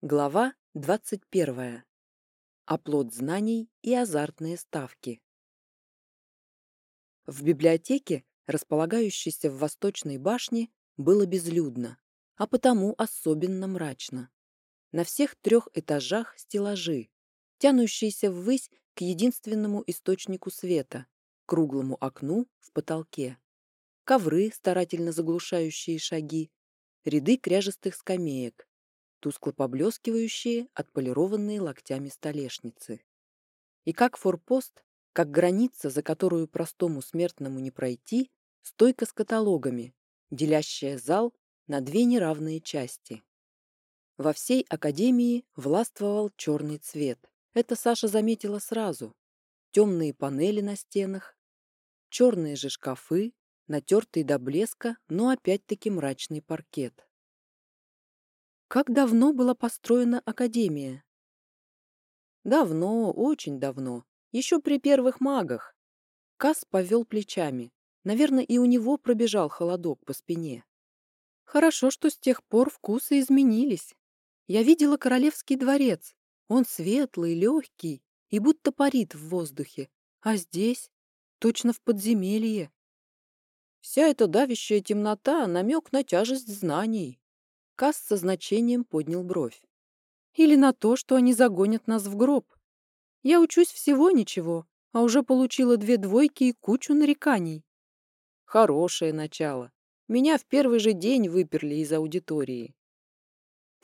Глава 21. Оплот знаний и азартные ставки. В библиотеке, располагающейся в Восточной башне, было безлюдно, а потому особенно мрачно. На всех трех этажах стеллажи, тянущиеся ввысь к единственному источнику света, круглому окну в потолке. Ковры, старательно заглушающие шаги, ряды кряжестых скамеек, тускло поблескивающие, отполированные локтями столешницы. И как форпост, как граница, за которую простому смертному не пройти, стойка с каталогами, делящая зал на две неравные части. Во всей академии властвовал черный цвет. Это Саша заметила сразу. Темные панели на стенах, черные же шкафы, натертый до блеска, но опять-таки мрачный паркет. Как давно была построена Академия? Давно, очень давно. Еще при первых магах. Кас повел плечами. Наверное, и у него пробежал холодок по спине. Хорошо, что с тех пор вкусы изменились. Я видела королевский дворец. Он светлый, легкий и будто парит в воздухе. А здесь точно в подземелье. Вся эта давящая темнота — намек на тяжесть знаний. Касс со значением поднял бровь. Или на то, что они загонят нас в гроб. Я учусь всего ничего, а уже получила две двойки и кучу нареканий. Хорошее начало. Меня в первый же день выперли из аудитории.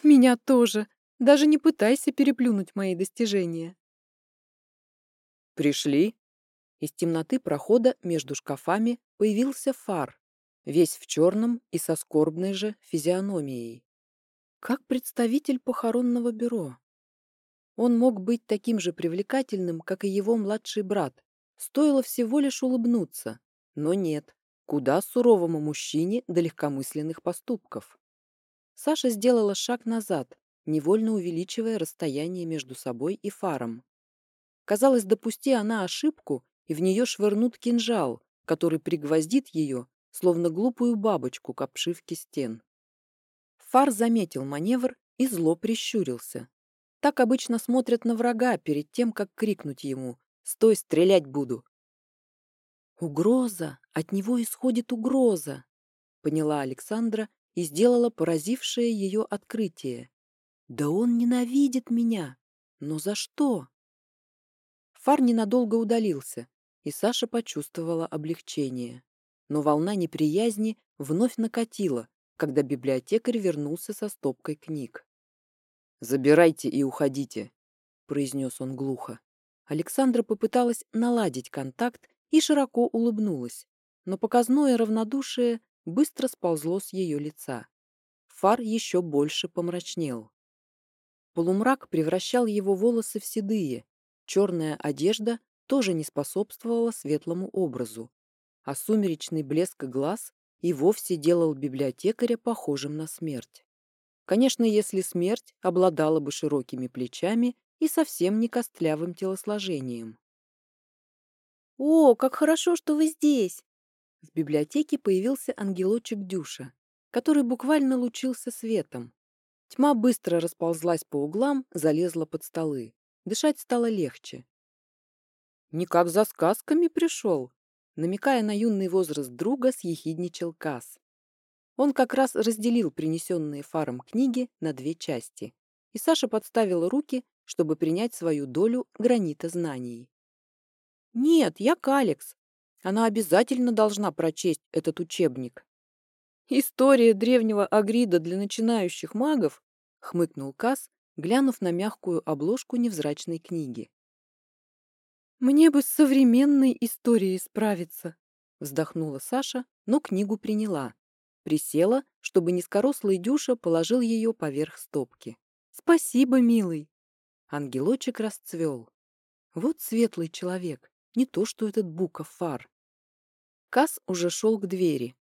Меня тоже. Даже не пытайся переплюнуть мои достижения. Пришли. Из темноты прохода между шкафами появился фар, весь в черном и со скорбной же физиономией как представитель похоронного бюро. Он мог быть таким же привлекательным, как и его младший брат. Стоило всего лишь улыбнуться. Но нет, куда суровому мужчине до легкомысленных поступков. Саша сделала шаг назад, невольно увеличивая расстояние между собой и фаром. Казалось, допусти она ошибку, и в нее швырнут кинжал, который пригвоздит ее, словно глупую бабочку к обшивке стен. Фар заметил маневр и зло прищурился. Так обычно смотрят на врага перед тем, как крикнуть ему «Стой, стрелять буду!». «Угроза! От него исходит угроза!» поняла Александра и сделала поразившее ее открытие. «Да он ненавидит меня! Но за что?» Фар ненадолго удалился, и Саша почувствовала облегчение. Но волна неприязни вновь накатила, когда библиотекарь вернулся со стопкой книг. «Забирайте и уходите», — произнес он глухо. Александра попыталась наладить контакт и широко улыбнулась, но показное равнодушие быстро сползло с ее лица. Фар еще больше помрачнел. Полумрак превращал его волосы в седые, черная одежда тоже не способствовала светлому образу, а сумеречный блеск глаз и вовсе делал библиотекаря похожим на смерть. Конечно, если смерть обладала бы широкими плечами и совсем не костлявым телосложением. «О, как хорошо, что вы здесь!» В библиотеке появился ангелочек Дюша, который буквально лучился светом. Тьма быстро расползлась по углам, залезла под столы. Дышать стало легче. «Не как за сказками пришел», Намекая на юный возраст друга, съехидничал Касс. Он как раз разделил принесенные фаром книги на две части, и Саша подставила руки, чтобы принять свою долю гранита знаний. «Нет, я Калекс. Она обязательно должна прочесть этот учебник». «История древнего Агрида для начинающих магов?» — хмыкнул Касс, глянув на мягкую обложку невзрачной книги. «Мне бы с современной историей справиться», — вздохнула Саша, но книгу приняла. Присела, чтобы низкорослый Дюша положил ее поверх стопки. «Спасибо, милый!» Ангелочек расцвел. Вот светлый человек, не то что этот Буков фар. Кас уже шел к двери.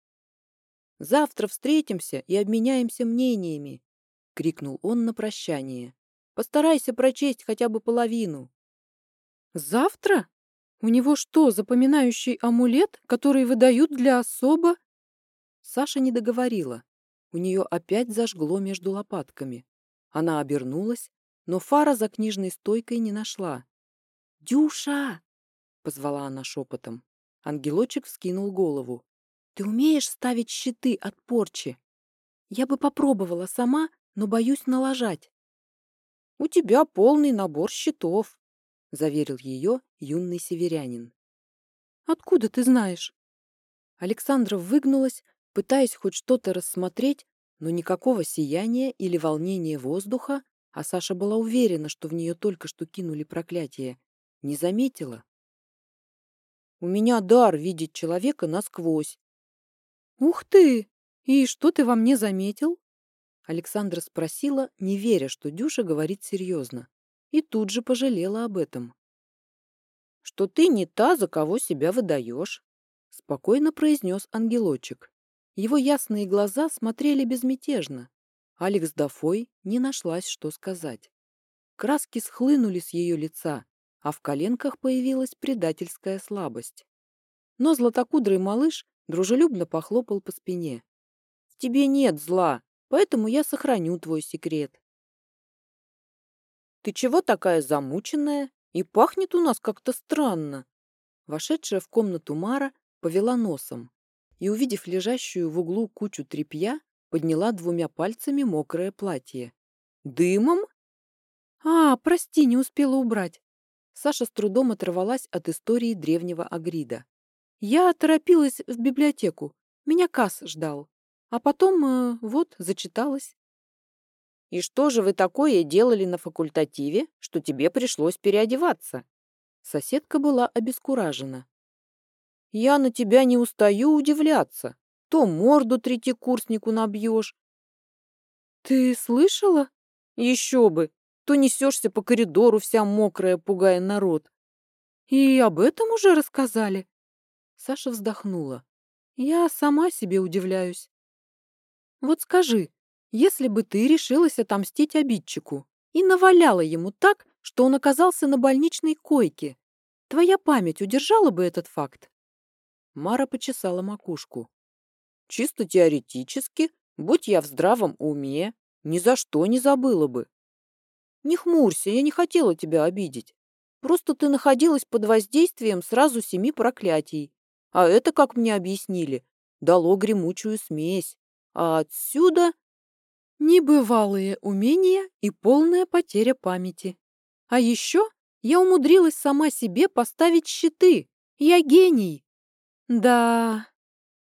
«Завтра встретимся и обменяемся мнениями!» — крикнул он на прощание. «Постарайся прочесть хотя бы половину!» Завтра? У него что, запоминающий амулет, который выдают для особо? Саша не договорила. У нее опять зажгло между лопатками. Она обернулась, но фара за книжной стойкой не нашла. «Дюша!» — позвала она шепотом. Ангелочек вскинул голову. «Ты умеешь ставить щиты от порчи?» «Я бы попробовала сама, но боюсь налажать». «У тебя полный набор щитов», — заверил ее юный северянин. «Откуда ты знаешь?» Александра выгнулась, пытаясь хоть что-то рассмотреть, но никакого сияния или волнения воздуха, а Саша была уверена, что в нее только что кинули проклятие, не заметила. «У меня дар видеть человека насквозь». «Ух ты! И что ты во мне заметил?» Александра спросила, не веря, что Дюша говорит серьезно, и тут же пожалела об этом. «Что ты не та, за кого себя выдаешь», — спокойно произнес ангелочек. Его ясные глаза смотрели безмятежно. Алекс Дафой не нашлась, что сказать. Краски схлынули с ее лица, а в коленках появилась предательская слабость. Но златокудрый малыш дружелюбно похлопал по спине. «В тебе нет зла, поэтому я сохраню твой секрет». «Ты чего такая замученная? И пахнет у нас как-то странно». Вошедшая в комнату Мара повела носом и, увидев лежащую в углу кучу тряпья, подняла двумя пальцами мокрое платье. «Дымом?» «А, прости, не успела убрать». Саша с трудом оторвалась от истории древнего Агрида. «Я торопилась в библиотеку. Меня Касс ждал. А потом, э, вот, зачиталась». «И что же вы такое делали на факультативе, что тебе пришлось переодеваться?» Соседка была обескуражена. Я на тебя не устаю удивляться. То морду третьекурснику набьешь. Ты слышала? Еще бы. То несешься по коридору вся мокрая, пугая народ. И об этом уже рассказали. Саша вздохнула. Я сама себе удивляюсь. Вот скажи, если бы ты решилась отомстить обидчику и наваляла ему так, что он оказался на больничной койке, твоя память удержала бы этот факт? Мара почесала макушку. Чисто теоретически, будь я в здравом уме, ни за что не забыла бы. Не хмурься, я не хотела тебя обидеть. Просто ты находилась под воздействием сразу семи проклятий. А это, как мне объяснили, дало гремучую смесь. А отсюда небывалые умения и полная потеря памяти. А еще я умудрилась сама себе поставить щиты. Я гений. Да.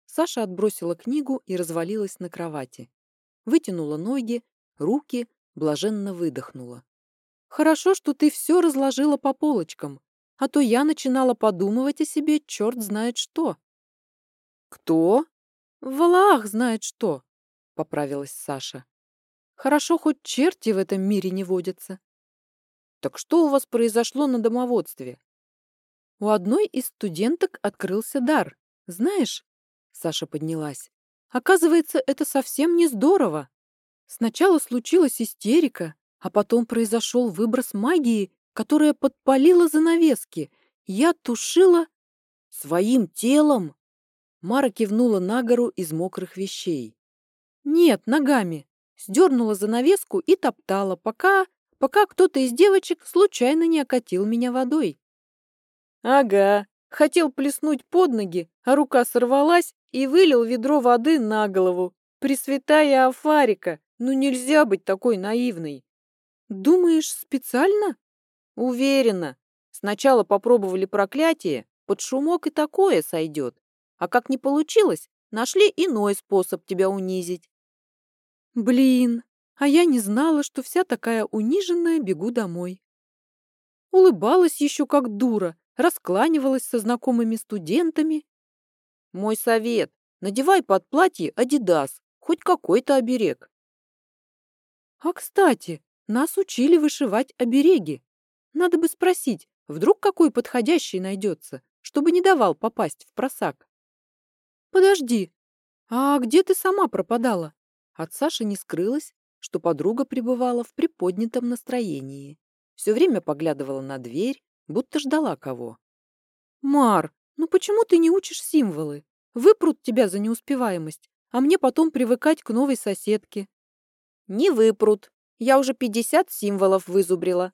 Саша отбросила книгу и развалилась на кровати. Вытянула ноги, руки, блаженно выдохнула. Хорошо, что ты все разложила по полочкам, а то я начинала подумывать о себе черт знает что. Кто? Валаах знает что, поправилась Саша. Хорошо, хоть черти в этом мире не водятся. Так что у вас произошло на домоводстве? У одной из студенток открылся дар. Знаешь, Саша поднялась. Оказывается, это совсем не здорово. Сначала случилась истерика, а потом произошел выброс магии, которая подпалила занавески. Я тушила своим телом. Мара кивнула на гору из мокрых вещей. Нет, ногами. Сдернула занавеску и топтала, пока... пока кто-то из девочек случайно не окатил меня водой. Ага, хотел плеснуть под ноги, а рука сорвалась и вылил ведро воды на голову. Пресвятая Афарика, ну нельзя быть такой наивной. Думаешь, специально? Уверена. Сначала попробовали проклятие, под шумок и такое сойдет. А как не получилось, нашли иной способ тебя унизить. Блин, а я не знала, что вся такая униженная бегу домой. Улыбалась еще как дура, раскланивалась со знакомыми студентами. Мой совет – надевай под платье Адидас, хоть какой-то оберег. А, кстати, нас учили вышивать обереги. Надо бы спросить, вдруг какой подходящий найдется, чтобы не давал попасть в просак. Подожди, а где ты сама пропадала? От Саши не скрылось, что подруга пребывала в приподнятом настроении. Все время поглядывала на дверь, будто ждала кого. «Мар, ну почему ты не учишь символы? Выпрут тебя за неуспеваемость, а мне потом привыкать к новой соседке». «Не выпрут. Я уже пятьдесят символов вызубрила.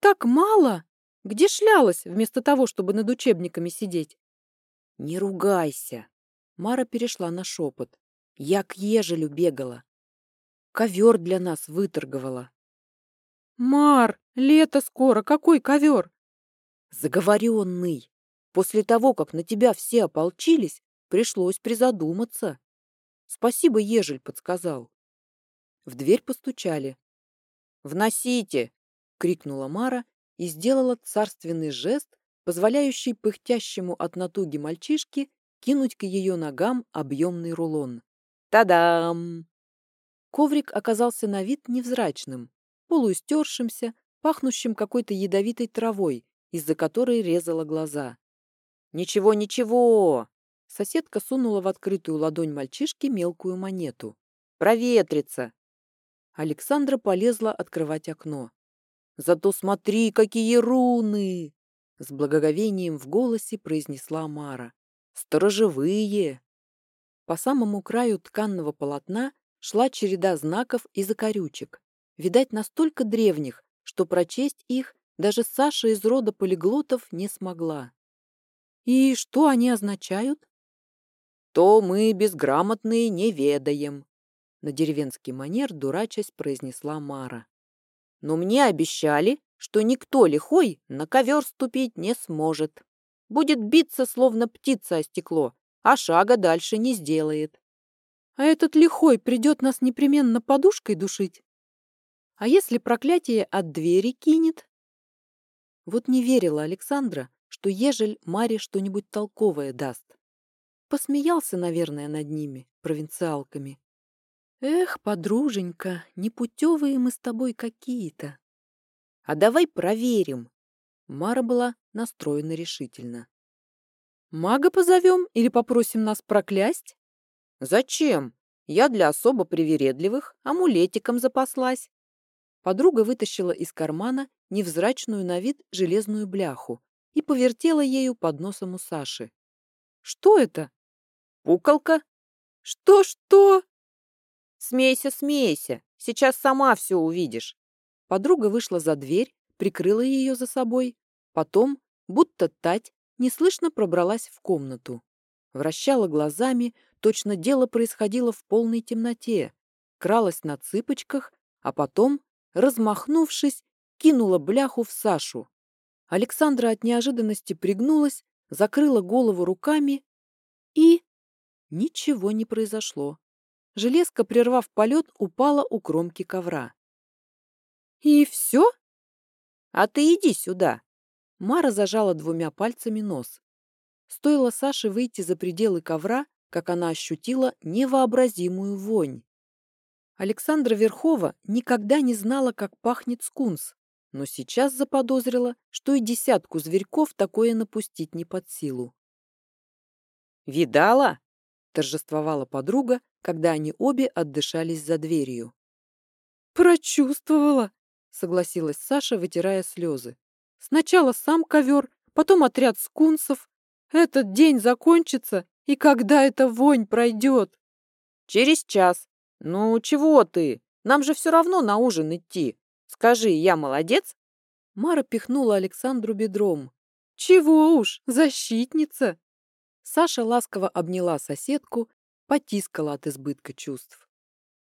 Так мало? Где шлялась, вместо того, чтобы над учебниками сидеть? Не ругайся. Мара перешла на шепот. Я к ежелю бегала. Ковер для нас выторговала. Мар, лето скоро, какой ковер? Заговоренный. После того, как на тебя все ополчились, пришлось призадуматься. Спасибо, ежель подсказал. В дверь постучали. «Вносите!» — крикнула Мара и сделала царственный жест, позволяющий пыхтящему от натуги мальчишке кинуть к ее ногам объемный рулон. Та-дам! Коврик оказался на вид невзрачным, полуистершимся, пахнущим какой-то ядовитой травой, из-за которой резала глаза. «Ничего, ничего!» Соседка сунула в открытую ладонь мальчишки мелкую монету. «Проветрится!» Александра полезла открывать окно. «Зато смотри, какие руны!» С благоговением в голосе произнесла Мара. «Сторожевые!» По самому краю тканного полотна шла череда знаков и закорючек, видать, настолько древних, что прочесть их даже Саша из рода полиглотов не смогла. «И что они означают?» «То мы, безграмотные, не ведаем», — на деревенский манер дурачась произнесла Мара. «Но мне обещали, что никто лихой на ковер ступить не сможет. Будет биться, словно птица о стекло, а шага дальше не сделает. А этот лихой придет нас непременно подушкой душить? А если проклятие от двери кинет? Вот не верила Александра, что ежель Маре что-нибудь толковое даст. Посмеялся, наверное, над ними, провинциалками. Эх, подруженька, непутевые мы с тобой какие-то. А давай проверим. Мара была настроена решительно. Мага позовем или попросим нас проклясть? Зачем? Я для особо привередливых амулетиком запаслась. Подруга вытащила из кармана невзрачную на вид железную бляху и повертела ею под носом у Саши. «Что это?» «Пуколка». «Что-что?» «Смейся, смейся, сейчас сама все увидишь». Подруга вышла за дверь, прикрыла ее за собой, потом, будто тать, неслышно пробралась в комнату. Вращала глазами, точно дело происходило в полной темноте, кралась на цыпочках, а потом, размахнувшись, кинула бляху в Сашу. Александра от неожиданности пригнулась, закрыла голову руками и... Ничего не произошло. Железка, прервав полет, упала у кромки ковра. «И все?» «А ты иди сюда!» Мара зажала двумя пальцами нос. Стоило Саше выйти за пределы ковра, как она ощутила невообразимую вонь. Александра Верхова никогда не знала, как пахнет скунс, но сейчас заподозрила, что и десятку зверьков такое напустить не под силу. «Видала?» — торжествовала подруга, когда они обе отдышались за дверью. «Прочувствовала!» — согласилась Саша, вытирая слезы. «Сначала сам ковер, потом отряд скунсов. Этот день закончится, и когда эта вонь пройдет?» «Через час. Ну, чего ты? Нам же все равно на ужин идти. Скажи, я молодец?» Мара пихнула Александру бедром. «Чего уж, защитница!» Саша ласково обняла соседку, потискала от избытка чувств.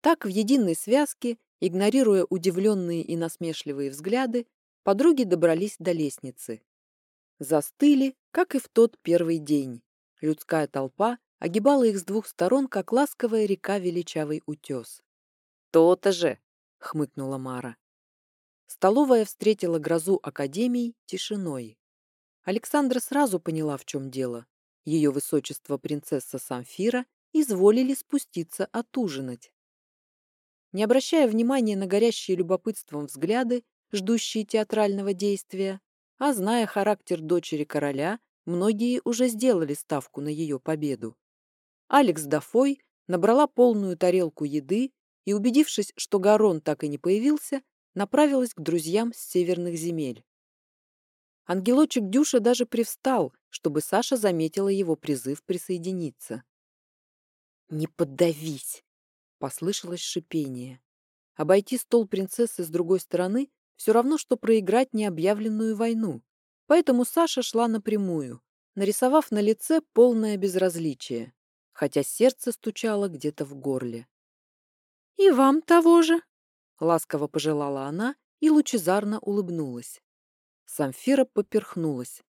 Так в единой связке, игнорируя удивленные и насмешливые взгляды, подруги добрались до лестницы. Застыли, как и в тот первый день. Людская толпа огибала их с двух сторон, как ласковая река величавый утес. «То-то же!» — хмыкнула Мара. Столовая встретила грозу академий тишиной. Александра сразу поняла, в чем дело. Ее высочество принцесса Самфира изволили спуститься отужинать. Не обращая внимания на горящие любопытством взгляды, ждущие театрального действия, а зная характер дочери короля, многие уже сделали ставку на ее победу. Алекс Дафой набрала полную тарелку еды и, убедившись, что Гарон так и не появился, направилась к друзьям с северных земель. Ангелочек Дюша даже привстал, чтобы Саша заметила его призыв присоединиться. «Не поддавись!» — послышалось шипение. Обойти стол принцессы с другой стороны все равно, что проиграть необъявленную войну. Поэтому Саша шла напрямую, нарисовав на лице полное безразличие, хотя сердце стучало где-то в горле. «И вам того же!» — ласково пожелала она и лучезарно улыбнулась. Самфира поперхнулась.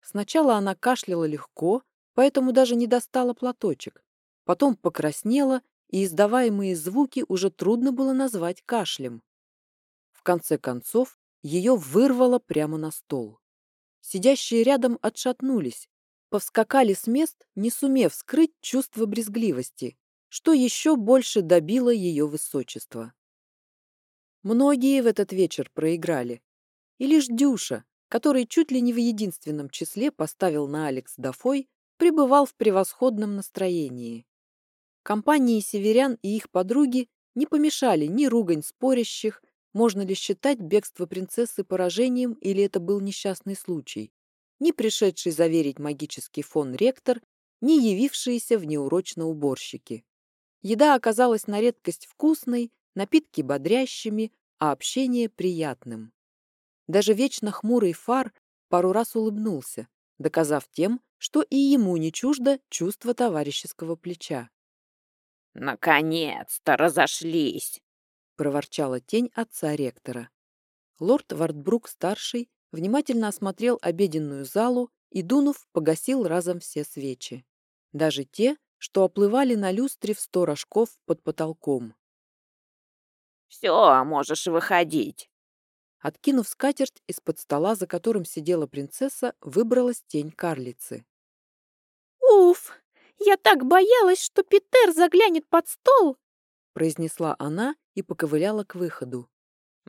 Сначала она кашляла легко, поэтому даже не достала платочек. Потом покраснела, и издаваемые звуки уже трудно было назвать кашлем. Конце концов, ее вырвало прямо на стол. Сидящие рядом отшатнулись, повскакали с мест, не сумев скрыть чувство брезгливости, что еще больше добило ее высочество. Многие в этот вечер проиграли, и лишь Дюша, который чуть ли не в единственном числе поставил на Алекс Дафой, пребывал в превосходном настроении. Компании северян и их подруги не помешали ни ругань спорящих, можно ли считать бегство принцессы поражением или это был несчастный случай, ни пришедший заверить магический фон ректор, ни явившиеся в неурочно уборщики. Еда оказалась на редкость вкусной, напитки бодрящими, а общение приятным. Даже вечно хмурый фар пару раз улыбнулся, доказав тем, что и ему не чуждо чувство товарищеского плеча. «Наконец-то разошлись!» — проворчала тень отца ректора. Лорд Вартбрук-старший внимательно осмотрел обеденную залу и, дунув, погасил разом все свечи. Даже те, что оплывали на люстре в сто рожков под потолком. «Все, можешь выходить!» Откинув скатерть, из-под стола, за которым сидела принцесса, выбралась тень карлицы. «Уф! Я так боялась, что Питер заглянет под стол!» произнесла она и поковыляла к выходу.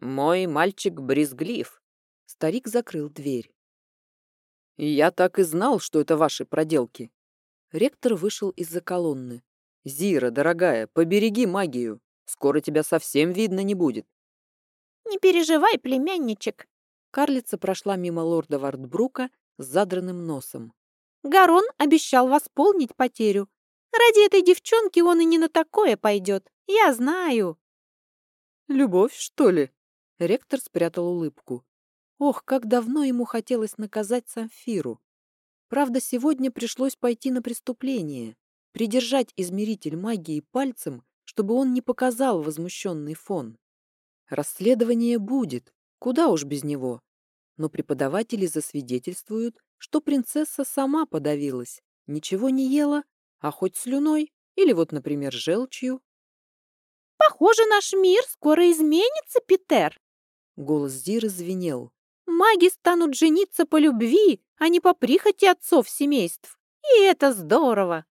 «Мой мальчик брезглив!» Старик закрыл дверь. «Я так и знал, что это ваши проделки!» Ректор вышел из-за колонны. «Зира, дорогая, побереги магию! Скоро тебя совсем видно не будет!» «Не переживай, племянничек!» Карлица прошла мимо лорда Вартбрука с задранным носом. Гарон обещал восполнить потерю. Ради этой девчонки он и не на такое пойдет. Я знаю. Любовь, что ли? Ректор спрятал улыбку. Ох, как давно ему хотелось наказать Самфиру. Правда, сегодня пришлось пойти на преступление, придержать измеритель магии пальцем, чтобы он не показал возмущенный фон. Расследование будет, куда уж без него. Но преподаватели засвидетельствуют, что принцесса сама подавилась, ничего не ела, а хоть слюной или вот, например, желчью. «Похоже, наш мир скоро изменится, Питер!» Голос Зиры звенел. «Маги станут жениться по любви, а не по прихоти отцов семейств. И это здорово!»